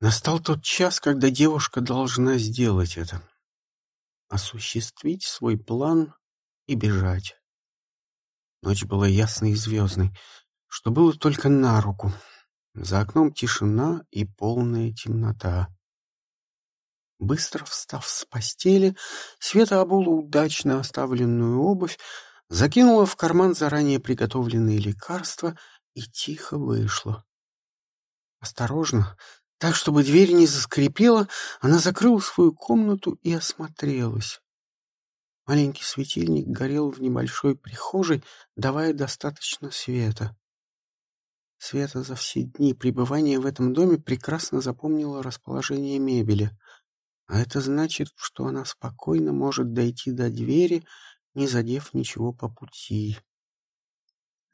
Настал тот час, когда девушка должна сделать это. Осуществить свой план и бежать. Ночь была ясной и звездной, что было только на руку. За окном тишина и полная темнота. Быстро встав с постели, Света обула удачно оставленную обувь, закинула в карман заранее приготовленные лекарства и тихо вышла. Осторожно, так, чтобы дверь не заскрипела, она закрыла свою комнату и осмотрелась. Маленький светильник горел в небольшой прихожей, давая достаточно света. Света за все дни пребывания в этом доме прекрасно запомнила расположение мебели. А это значит, что она спокойно может дойти до двери, не задев ничего по пути.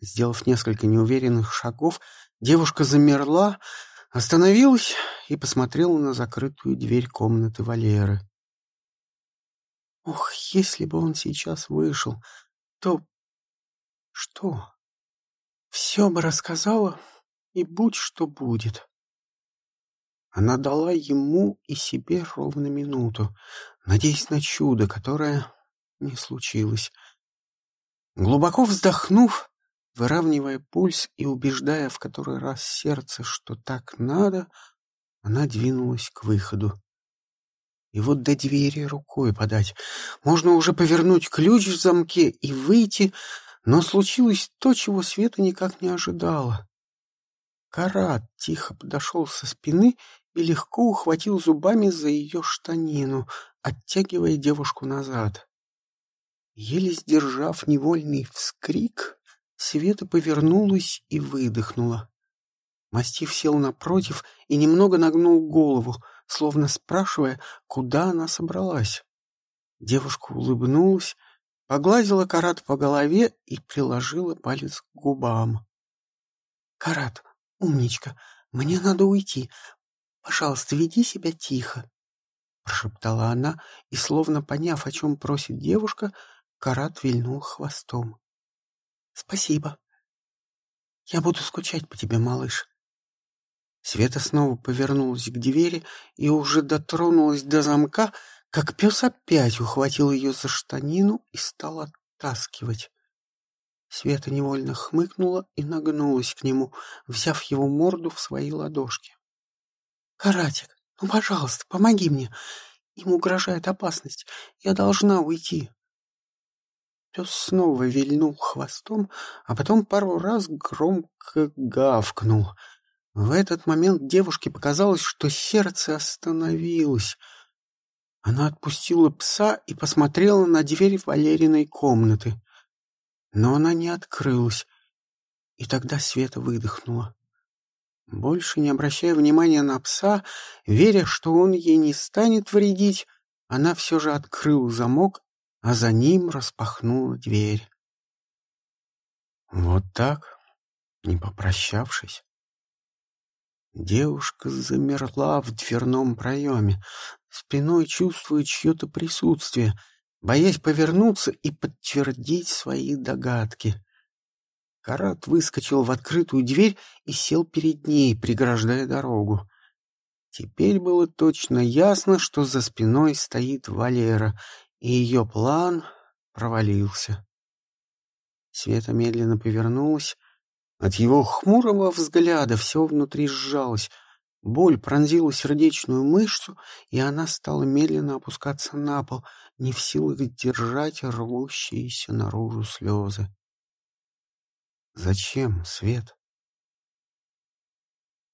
Сделав несколько неуверенных шагов, девушка замерла, Остановилась и посмотрела на закрытую дверь комнаты Валеры. Ох, если бы он сейчас вышел, то... Что? Все бы рассказала, и будь что будет. Она дала ему и себе ровно минуту, надеясь на чудо, которое не случилось. Глубоко вздохнув, Выравнивая пульс и убеждая в который раз сердце, что так надо, она двинулась к выходу. И вот до двери рукой подать. Можно уже повернуть ключ в замке и выйти, но случилось то, чего Света никак не ожидала. Карат тихо подошел со спины и легко ухватил зубами за ее штанину, оттягивая девушку назад. Еле сдержав невольный вскрик, Света повернулась и выдохнула. Мастив сел напротив и немного нагнул голову, словно спрашивая, куда она собралась. Девушка улыбнулась, погладила Карат по голове и приложила палец к губам. — Карат, умничка, мне надо уйти. Пожалуйста, веди себя тихо, — прошептала она, и, словно поняв, о чем просит девушка, Карат вильнул хвостом. Спасибо. Я буду скучать по тебе, малыш. Света снова повернулась к двери и уже дотронулась до замка, как пес опять ухватил ее за штанину и стал оттаскивать. Света невольно хмыкнула и нагнулась к нему, взяв его морду в свои ладошки. — Каратик, ну, пожалуйста, помоги мне. Ему угрожает опасность. Я должна уйти. Пес снова вильнул хвостом, а потом пару раз громко гавкнул. В этот момент девушке показалось, что сердце остановилось. Она отпустила пса и посмотрела на дверь Валериной комнаты. Но она не открылась, и тогда Света выдохнула. Больше не обращая внимания на пса, веря, что он ей не станет вредить, она все же открыла замок а за ним распахнула дверь. Вот так, не попрощавшись, девушка замерла в дверном проеме, спиной чувствуя чье-то присутствие, боясь повернуться и подтвердить свои догадки. Карат выскочил в открытую дверь и сел перед ней, преграждая дорогу. Теперь было точно ясно, что за спиной стоит Валера, и ее план провалился. Света медленно повернулась. От его хмурого взгляда все внутри сжалось. Боль пронзила сердечную мышцу, и она стала медленно опускаться на пол, не в силах держать рвущиеся наружу слезы. «Зачем, Свет?»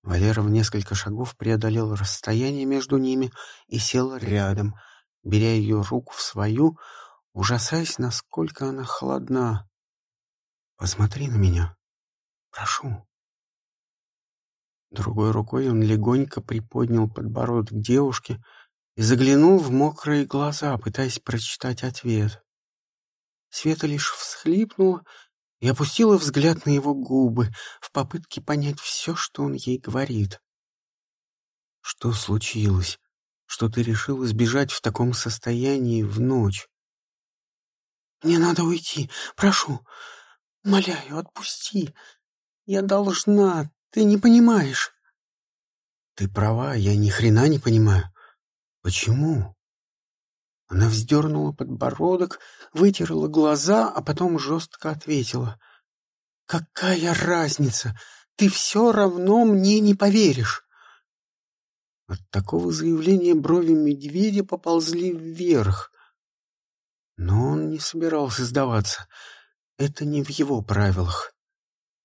Валера в несколько шагов преодолел расстояние между ними и сел рядом — беря ее руку в свою, ужасаясь, насколько она холодна. «Посмотри на меня. Прошу». Другой рукой он легонько приподнял подбородок девушки и заглянул в мокрые глаза, пытаясь прочитать ответ. Света лишь всхлипнула и опустила взгляд на его губы в попытке понять все, что он ей говорит. «Что случилось?» Что ты решил избежать в таком состоянии в ночь. Мне надо уйти. Прошу. Умоляю, отпусти. Я должна. Ты не понимаешь. Ты права, я ни хрена не понимаю. Почему? Она вздернула подбородок, вытерла глаза, а потом жестко ответила. «Какая разница? Ты все равно мне не поверишь!» От такого заявления брови медведя поползли вверх. Но он не собирался сдаваться. Это не в его правилах.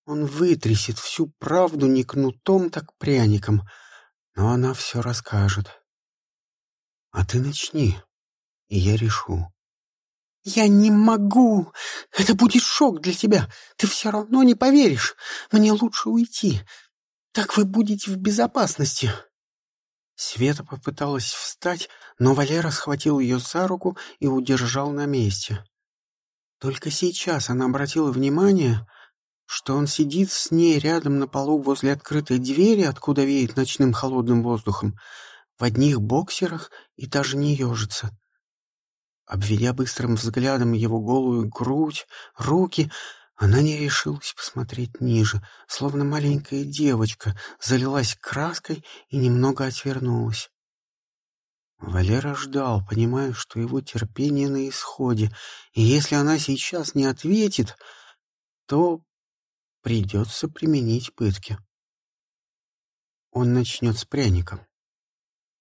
Он вытрясет всю правду не кнутом, так пряником, но она все расскажет. А ты начни, и я решу. «Я не могу! Это будет шок для тебя! Ты все равно не поверишь! Мне лучше уйти! Так вы будете в безопасности!» Света попыталась встать, но Валера схватил ее за руку и удержал на месте. Только сейчас она обратила внимание, что он сидит с ней рядом на полу возле открытой двери, откуда веет ночным холодным воздухом, в одних боксерах и даже не ежится. Обведя быстрым взглядом его голую грудь, руки, она не решилась посмотреть ниже, словно маленькая девочка, залилась краской и немного отвернулась. Валера ждал, понимая, что его терпение на исходе, и если она сейчас не ответит, то придется применить пытки. Он начнет с пряником.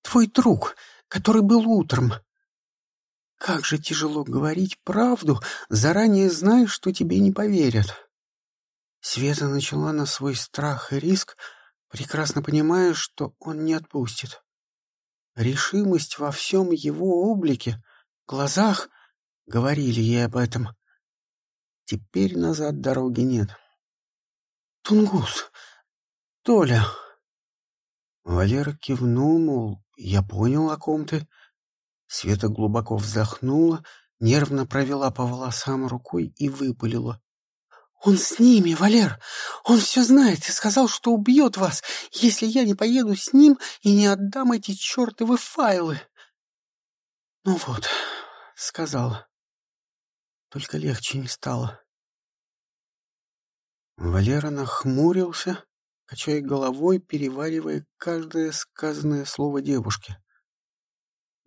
«Твой друг, который был утром. Как же тяжело говорить правду, заранее зная, что тебе не поверят». Света начала на свой страх и риск, прекрасно понимая, что он не отпустит. Решимость во всем его облике, глазах говорили ей об этом. Теперь назад дороги нет. «Тунгус! Толя!» Валера кивнул, мол, я понял, о ком ты. Света глубоко вздохнула, нервно провела по волосам рукой и выпалила. «Он с ними, Валер! Он все знает и сказал, что убьет вас, если я не поеду с ним и не отдам эти чертовы файлы!» «Ну вот», — сказала. Только легче не стало. Валера нахмурился, качая головой, переваривая каждое сказанное слово девушки.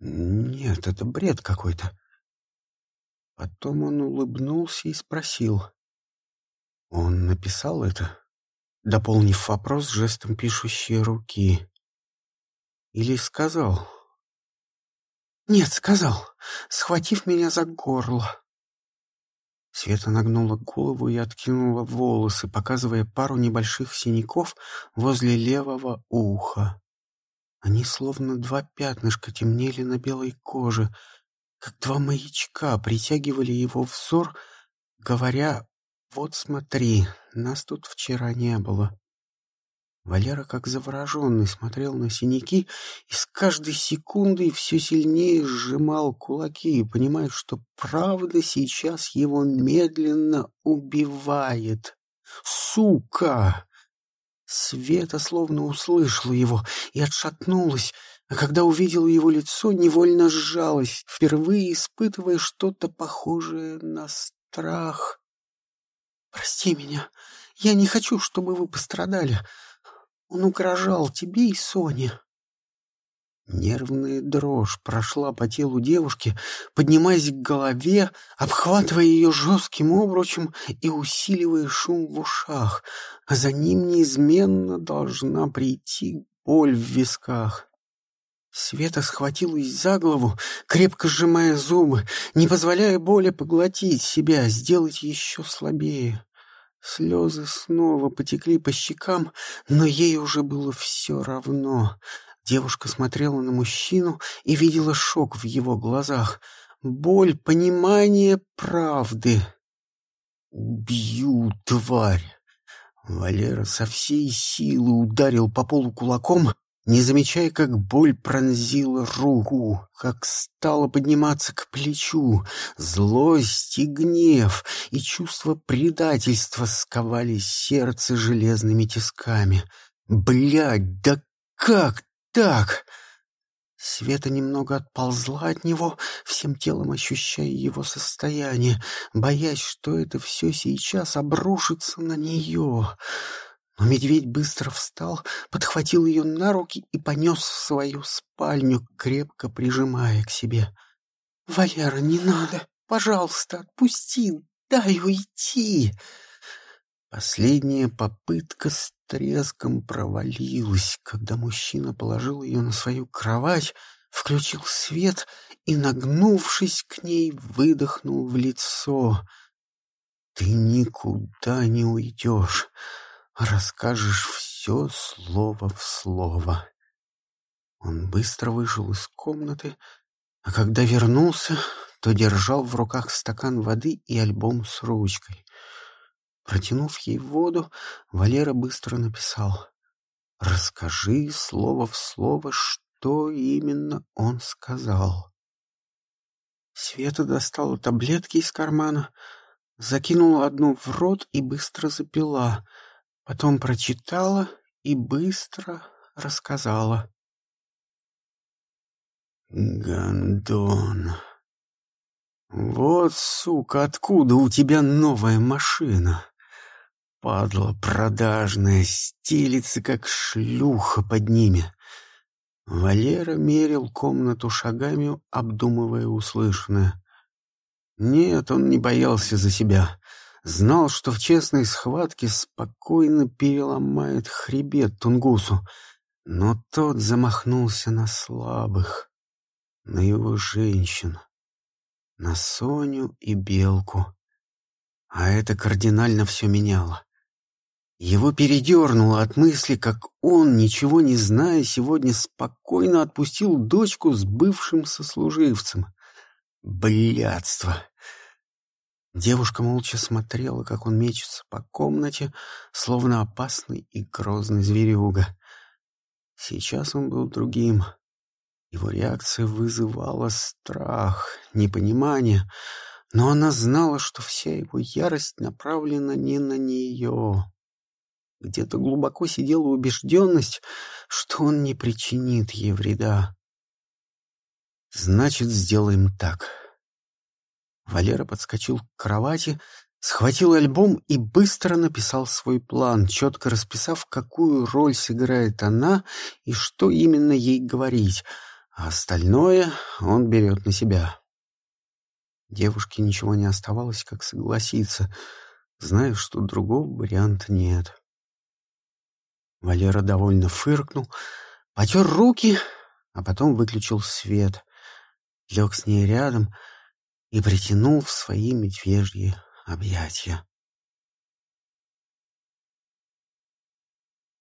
«Нет, это бред какой-то». Потом он улыбнулся и спросил. Он написал это, дополнив вопрос жестом пишущей руки. Или сказал? Нет, сказал, схватив меня за горло. Света нагнула голову и откинула волосы, показывая пару небольших синяков возле левого уха. Они словно два пятнышка темнели на белой коже, как два маячка притягивали его взор, говоря «Вот смотри, нас тут вчера не было». Валера, как завороженный, смотрел на синяки и с каждой секундой все сильнее сжимал кулаки, понимая, что правда сейчас его медленно убивает. «Сука!» Света словно услышала его и отшатнулась, а когда увидела его лицо, невольно сжалась, впервые испытывая что-то похожее на страх. «Прости меня. Я не хочу, чтобы вы пострадали. Он угрожал тебе и Соне». Нервная дрожь прошла по телу девушки, поднимаясь к голове, обхватывая ее жестким обручем и усиливая шум в ушах, а за ним неизменно должна прийти боль в висках. Света схватилась за голову, крепко сжимая зубы, не позволяя боли поглотить себя, сделать еще слабее. Слезы снова потекли по щекам, но ей уже было все равно. Девушка смотрела на мужчину и видела шок в его глазах, боль, понимание правды. «Убью, тварь!» Валера со всей силы ударил по полу кулаком, не замечая, как боль пронзила руку, как стала подниматься к плечу. Злость и гнев и чувство предательства сковали сердце железными тисками. Блядь, да как так? Света немного отползла от него, всем телом ощущая его состояние, боясь, что это все сейчас обрушится на нее. Но медведь быстро встал, подхватил ее на руки и понес в свою спальню, крепко прижимая к себе. «Валера, не надо! Пожалуйста, отпусти! Дай уйти!» Последняя попытка с треском провалилась, когда мужчина положил ее на свою кровать, включил свет и, нагнувшись к ней, выдохнул в лицо. «Ты никуда не уйдешь, расскажешь все слово в слово». Он быстро вышел из комнаты, а когда вернулся, то держал в руках стакан воды и альбом с ручкой. Протянув ей воду, Валера быстро написал «Расскажи слово в слово, что именно он сказал». Света достала таблетки из кармана, закинула одну в рот и быстро запила, потом прочитала и быстро рассказала. «Гондон, вот, сука, откуда у тебя новая машина?» Падла продажная, стелится, как шлюха под ними. Валера мерил комнату шагами, обдумывая услышанное. Нет, он не боялся за себя. Знал, что в честной схватке спокойно переломает хребет Тунгусу. Но тот замахнулся на слабых, на его женщин, на Соню и Белку. А это кардинально все меняло. Его передернуло от мысли, как он, ничего не зная, сегодня спокойно отпустил дочку с бывшим сослуживцем. Блядство! Девушка молча смотрела, как он мечется по комнате, словно опасный и грозный зверюга. Сейчас он был другим. Его реакция вызывала страх, непонимание, но она знала, что вся его ярость направлена не на нее. Где-то глубоко сидела убежденность, что он не причинит ей вреда. «Значит, сделаем так». Валера подскочил к кровати, схватил альбом и быстро написал свой план, четко расписав, какую роль сыграет она и что именно ей говорить, а остальное он берет на себя. Девушке ничего не оставалось, как согласиться, зная, что другого варианта нет. Валера довольно фыркнул, потер руки, а потом выключил свет, лег с ней рядом и притянул в свои медвежьи объятия.